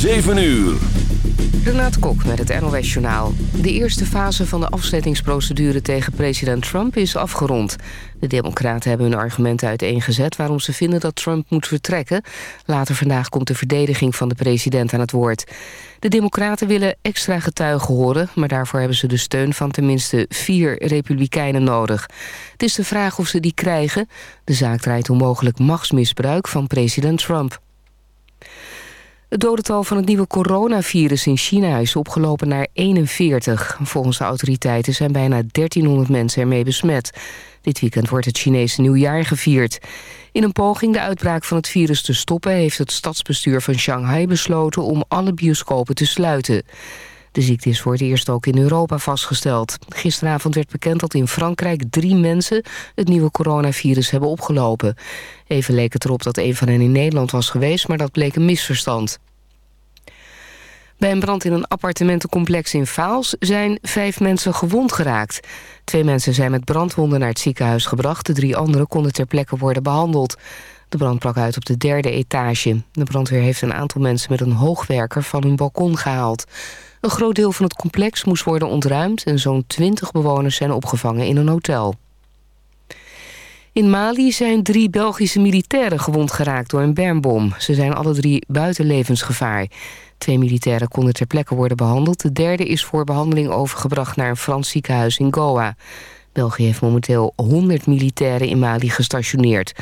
7 uur. Renate Kok met het NOS Journaal. De eerste fase van de afzettingsprocedure tegen president Trump is afgerond. De democraten hebben hun argumenten uiteengezet... waarom ze vinden dat Trump moet vertrekken. Later vandaag komt de verdediging van de president aan het woord. De democraten willen extra getuigen horen... maar daarvoor hebben ze de steun van tenminste vier republikeinen nodig. Het is de vraag of ze die krijgen. De zaak draait om mogelijk machtsmisbruik van president Trump. Het dodental van het nieuwe coronavirus in China is opgelopen naar 41. Volgens de autoriteiten zijn bijna 1300 mensen ermee besmet. Dit weekend wordt het Chinese nieuwjaar gevierd. In een poging de uitbraak van het virus te stoppen... heeft het stadsbestuur van Shanghai besloten om alle bioscopen te sluiten. De ziekte is voor het eerst ook in Europa vastgesteld. Gisteravond werd bekend dat in Frankrijk drie mensen... het nieuwe coronavirus hebben opgelopen. Even leek het erop dat een van hen in Nederland was geweest... maar dat bleek een misverstand. Bij een brand in een appartementencomplex in Vaals zijn vijf mensen gewond geraakt. Twee mensen zijn met brandwonden naar het ziekenhuis gebracht. De drie anderen konden ter plekke worden behandeld. De brand brak uit op de derde etage. De brandweer heeft een aantal mensen met een hoogwerker van hun balkon gehaald. Een groot deel van het complex moest worden ontruimd... en zo'n twintig bewoners zijn opgevangen in een hotel. In Mali zijn drie Belgische militairen gewond geraakt door een bermbom. Ze zijn alle drie buiten levensgevaar. Twee militairen konden ter plekke worden behandeld. De derde is voor behandeling overgebracht naar een Frans ziekenhuis in Goa. België heeft momenteel 100 militairen in Mali gestationeerd.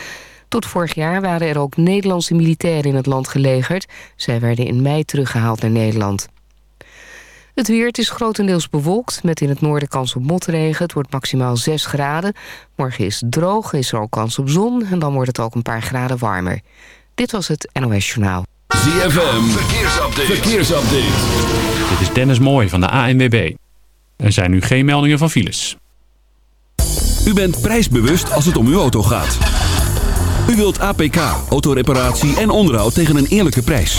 Tot vorig jaar waren er ook Nederlandse militairen in het land gelegerd. Zij werden in mei teruggehaald naar Nederland. Het weer, het is grotendeels bewolkt, met in het noorden kans op motregen. Het wordt maximaal 6 graden. Morgen is het droog, is er ook kans op zon... en dan wordt het ook een paar graden warmer. Dit was het NOS Journaal. ZFM, verkeersupdate. verkeersupdate. Dit is Dennis Mooij van de ANWB. Er zijn nu geen meldingen van files. U bent prijsbewust als het om uw auto gaat. U wilt APK, autoreparatie en onderhoud tegen een eerlijke prijs.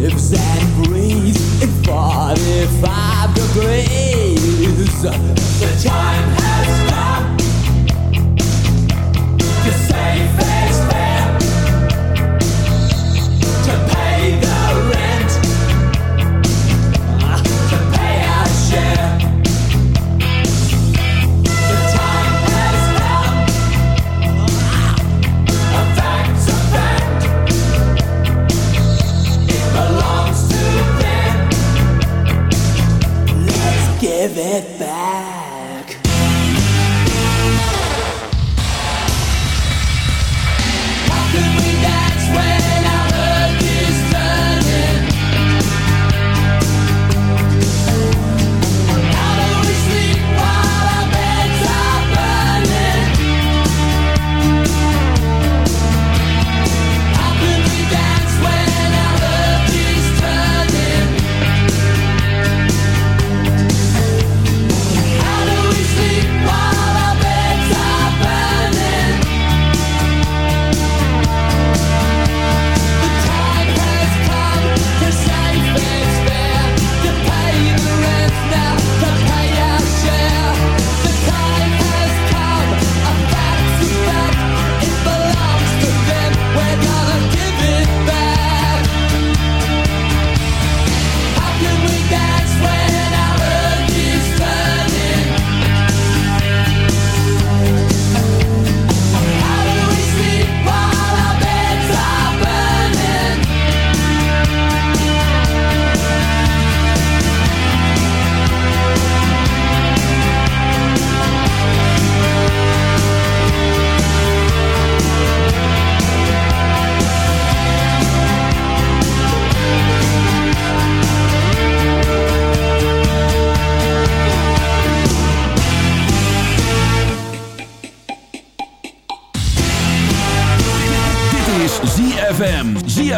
lives and breathes in 45 degrees. The time has stopped.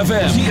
FM.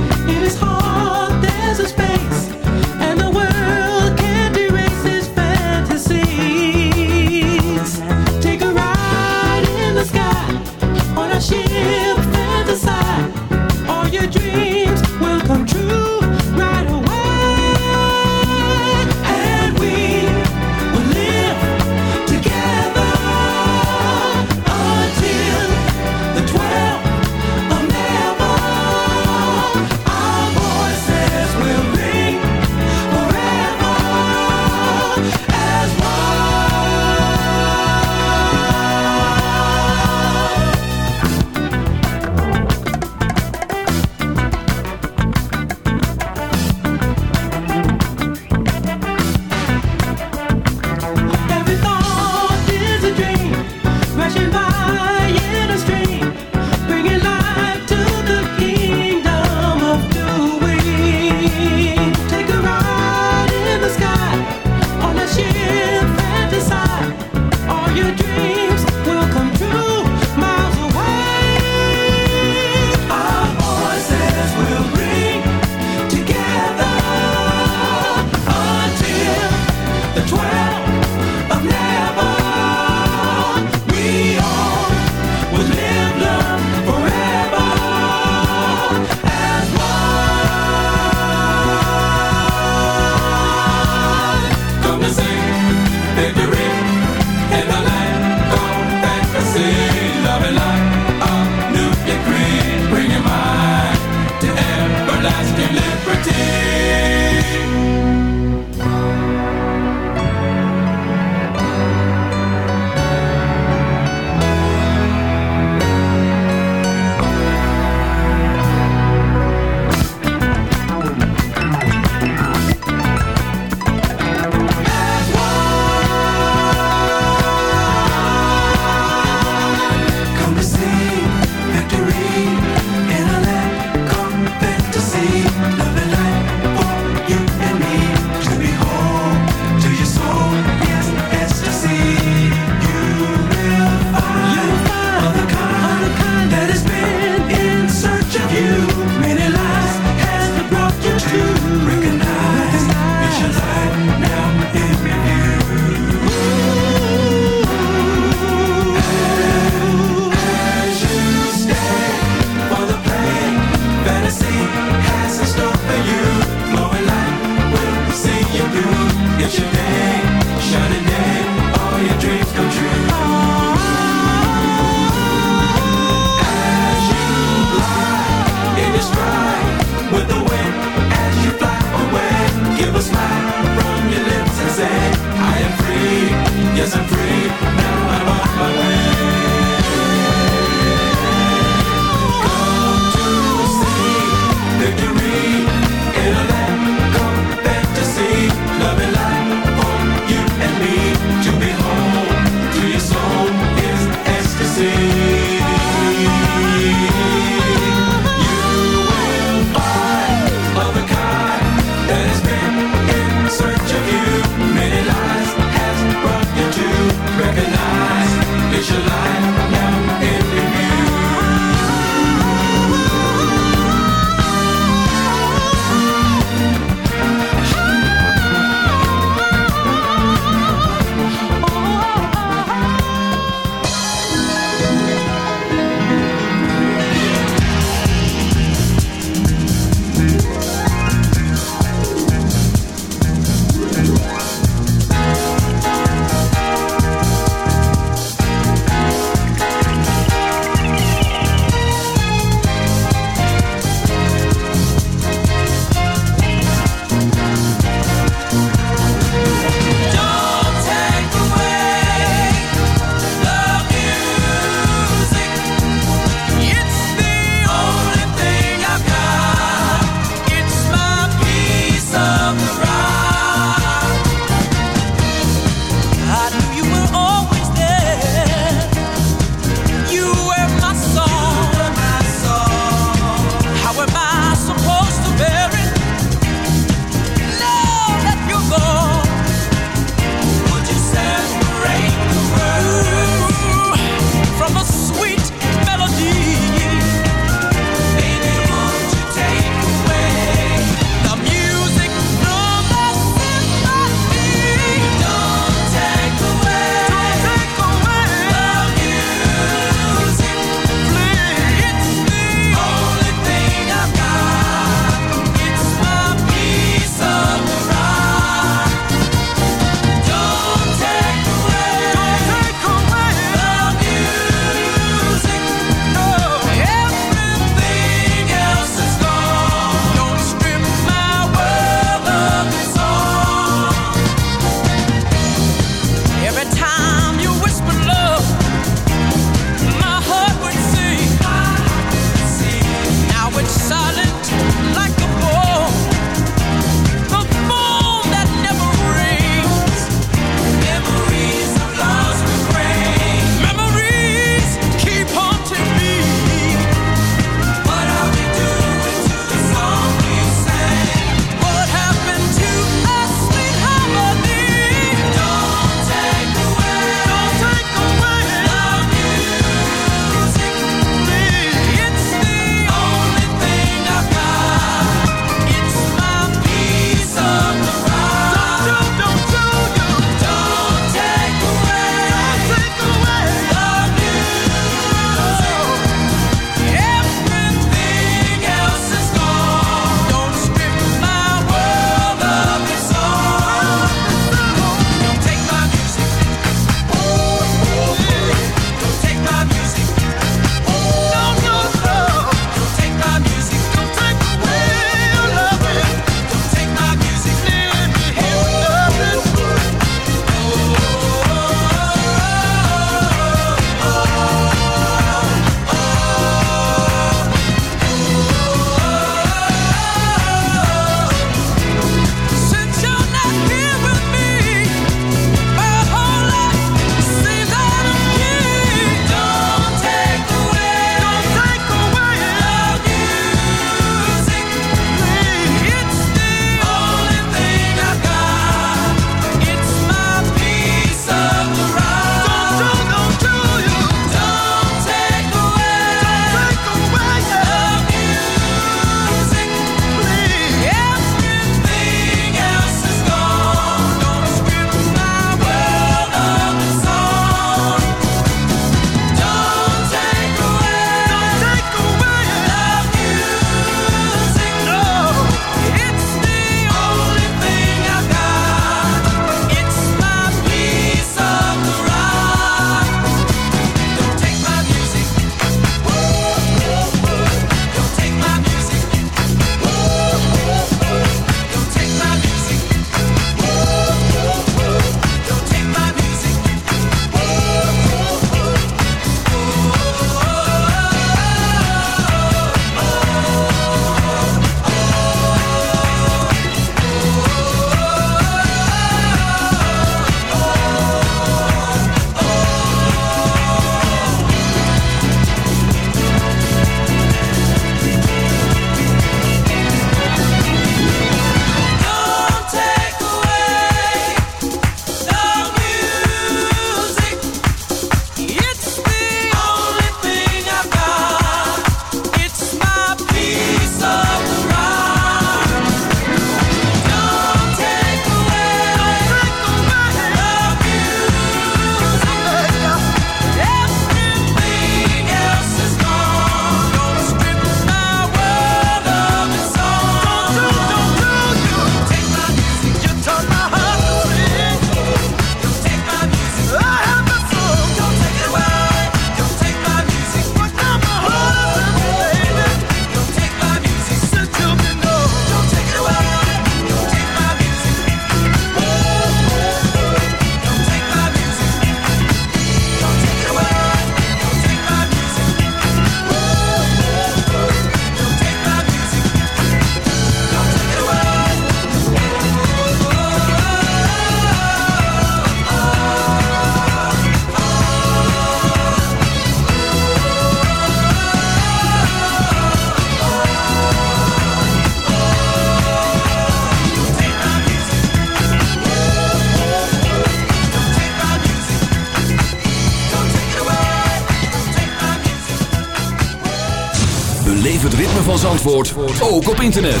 Zandvoort ook op internet.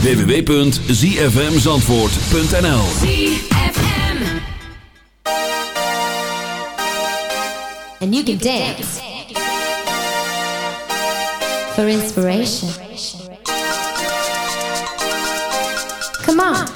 www.zfmzandvoort.nl And you can dance for inspiration. Come on.